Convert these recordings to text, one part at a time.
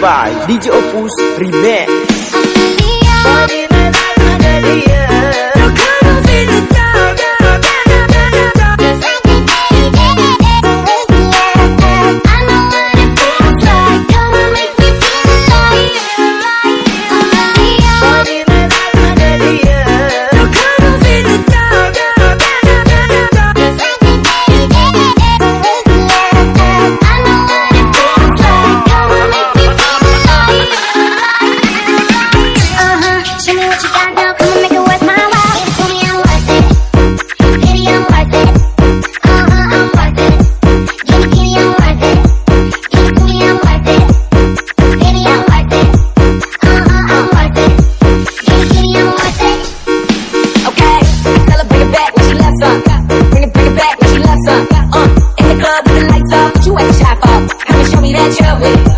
by DJ Opus Remix. me that you're with.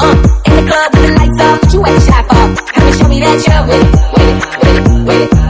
uh, in the club with the lights off, but you ain't shy for. Come and show me that you're with it, with it, with with.